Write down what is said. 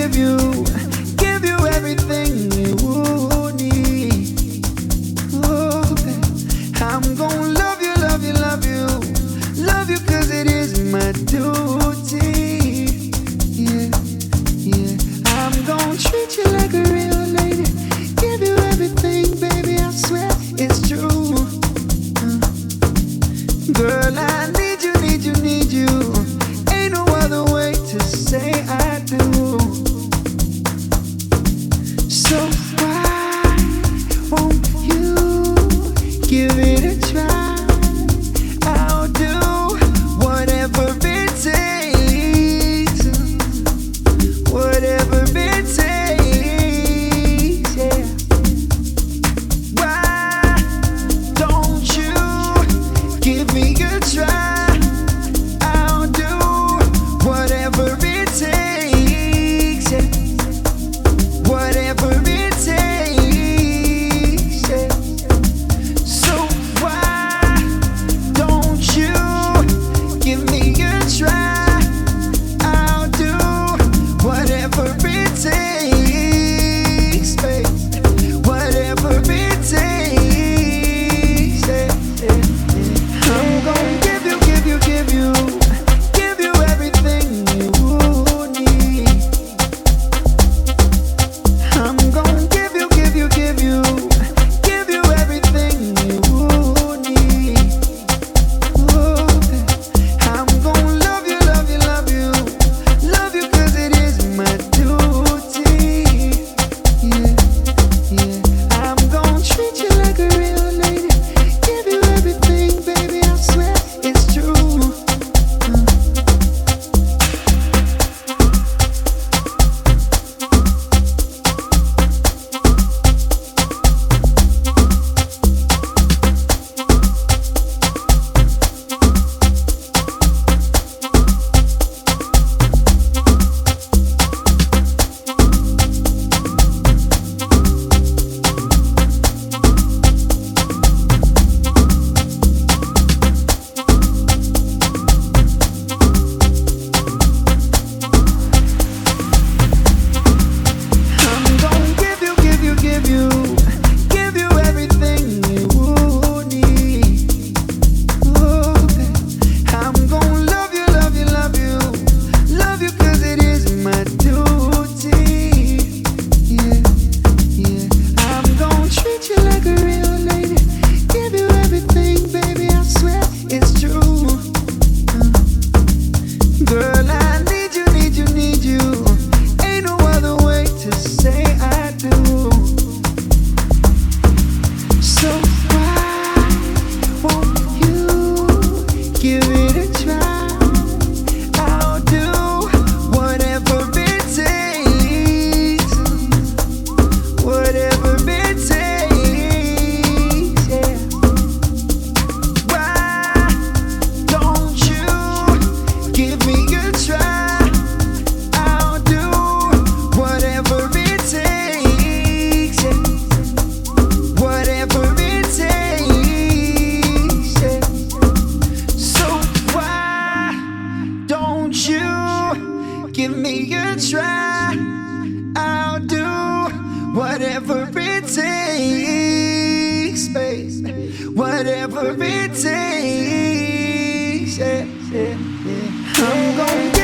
give you, give you everything you need. Oh, I'm gonna love you, love you, love you, love you, cause it is my duty. whatever it takes. Yeah, yeah, yeah. I'm gonna.